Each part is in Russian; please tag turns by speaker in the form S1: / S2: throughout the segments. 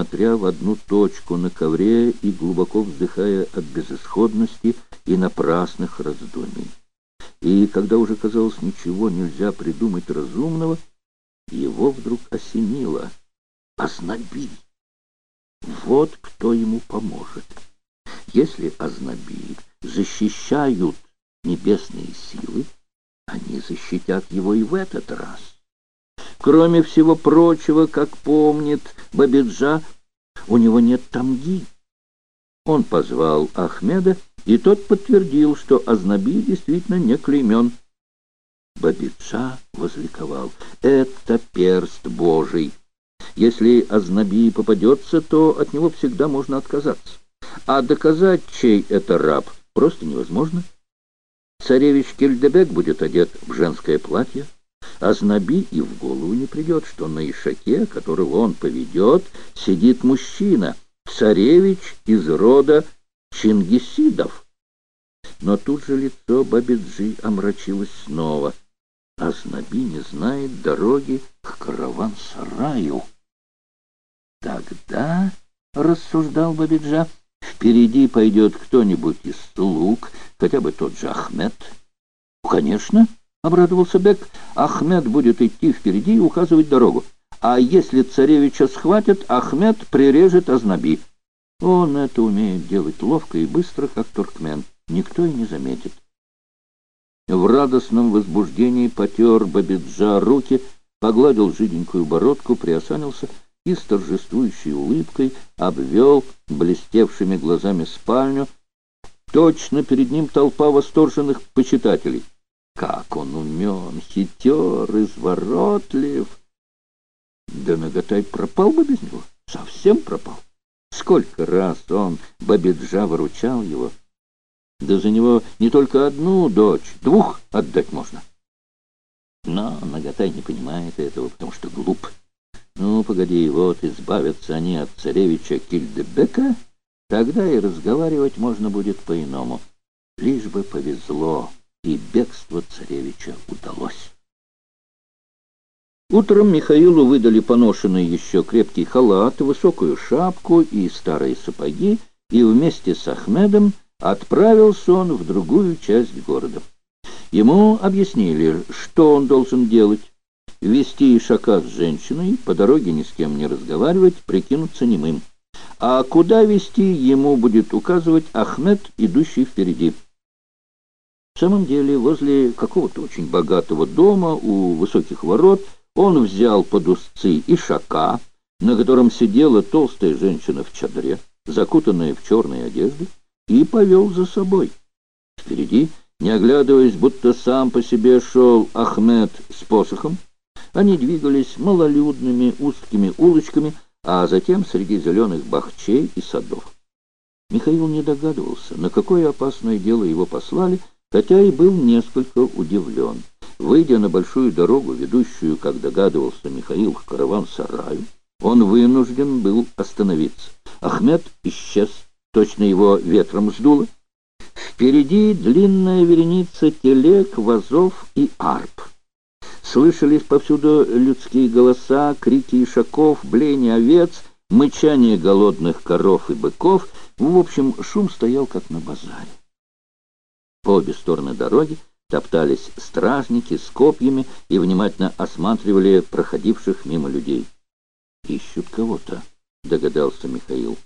S1: смотря в одну точку на ковре и глубоко вздыхая от безысходности и напрасных раздумий. И когда уже казалось ничего нельзя придумать разумного, его вдруг осенило. Ознаби! Вот кто ему поможет. Если Ознаби защищают небесные силы, они защитят его и в этот раз. Кроме всего прочего, как помнит Бабиджа, у него нет тамги. Он позвал Ахмеда, и тот подтвердил, что Азнаби действительно не клеймен. Бабиджа возликовал. «Это перст Божий. Если Азнаби попадется, то от него всегда можно отказаться. А доказать, чей это раб, просто невозможно. Царевич Кельдебек будет одет в женское платье, а Знаби и в голову не придет, что на ишаке, которого он поведет, сидит мужчина, царевич из рода Чингисидов. Но тут же лицо Бабиджи омрачилось снова. А Знаби не знает дороги к караван-сараю. Тогда, — рассуждал Бабиджа, — впереди пойдет кто-нибудь из слуг, хотя бы тот же Ахмед. Конечно, —— обрадовался Бек. «Ахмед будет идти впереди и указывать дорогу. А если царевича схватят, Ахмед прирежет Азнаби. Он это умеет делать ловко и быстро, как туркмен. Никто и не заметит». В радостном возбуждении потер Бабиджа руки, погладил жиденькую бородку, приосанился и с торжествующей улыбкой обвел блестевшими глазами спальню. Точно перед ним толпа восторженных почитателей. Как он умен, хитер, изворотлив! Да Наготай пропал бы без него, совсем пропал. Сколько раз он, Бабиджа, выручал его. Да за него не только одну дочь, двух отдать можно. Но Наготай не понимает этого, потому что глуп. Ну, погоди, вот избавятся они от царевича Кильдебека, тогда и разговаривать можно будет по-иному. Лишь бы повезло и бегство царевича удалось. Утром Михаилу выдали поношенный еще крепкий халат, высокую шапку и старые сапоги, и вместе с Ахмедом отправился он в другую часть города. Ему объяснили, что он должен делать. Вести Ишака с женщиной, по дороге ни с кем не разговаривать, прикинуться немым. А куда вести ему будет указывать Ахмед, идущий впереди. В самом деле, возле какого-то очень богатого дома у высоких ворот он взял под узцы ишака, на котором сидела толстая женщина в чадре, закутанная в черные одежды, и повел за собой. Впереди, не оглядываясь, будто сам по себе шел Ахмед с посохом, они двигались малолюдными узкими улочками, а затем среди зеленых бахчей и садов. Михаил не догадывался, на какое опасное дело его послали, хотя и был несколько удивлен. Выйдя на большую дорогу, ведущую, как догадывался Михаил, к караван-сараю, он вынужден был остановиться. Ахмед исчез, точно его ветром сдуло. Впереди длинная вереница телег, вазов и арп. Слышались повсюду людские голоса, крики ишаков, бление овец, мычание голодных коров и быков. В общем, шум стоял, как на базаре. По обе стороны дороги топтались стражники с копьями и внимательно осматривали проходивших мимо людей. «Ищут кого-то», — догадался Михаил.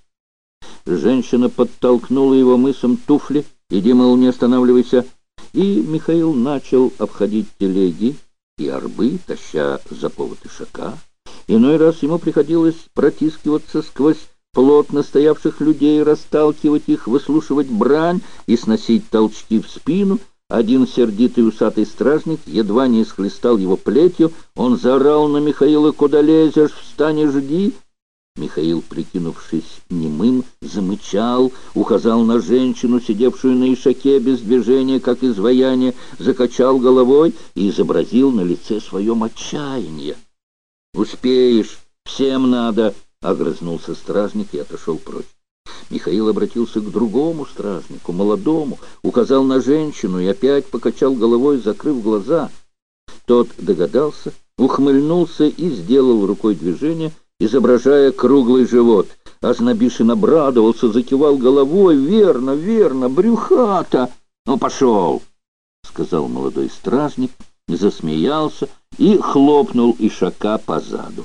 S1: Женщина подтолкнула его мысом туфли. «Иди, мол, не останавливайся». И Михаил начал обходить телеги и арбы, таща за повод ишака. Иной раз ему приходилось протискиваться сквозь плотно стоявших людей, расталкивать их, выслушивать брань и сносить толчки в спину. Один сердитый усатый стражник едва не исхлестал его плетью. Он заорал на Михаила «Куда лезешь? Встань и жди!» Михаил, прикинувшись немым, замычал, указал на женщину, сидевшую на ишаке без движения, как изваяние, закачал головой и изобразил на лице своем отчаяние. «Успеешь! Всем надо!» Огрызнулся стражник и отошел прочь. Михаил обратился к другому стражнику, молодому, указал на женщину и опять покачал головой, закрыв глаза. Тот догадался, ухмыльнулся и сделал рукой движение, изображая круглый живот. Азнабишин обрадовался, закивал головой. «Верно, верно, брюхата!» «Ну, пошел!» — сказал молодой стражник, засмеялся и хлопнул Ишака по заду.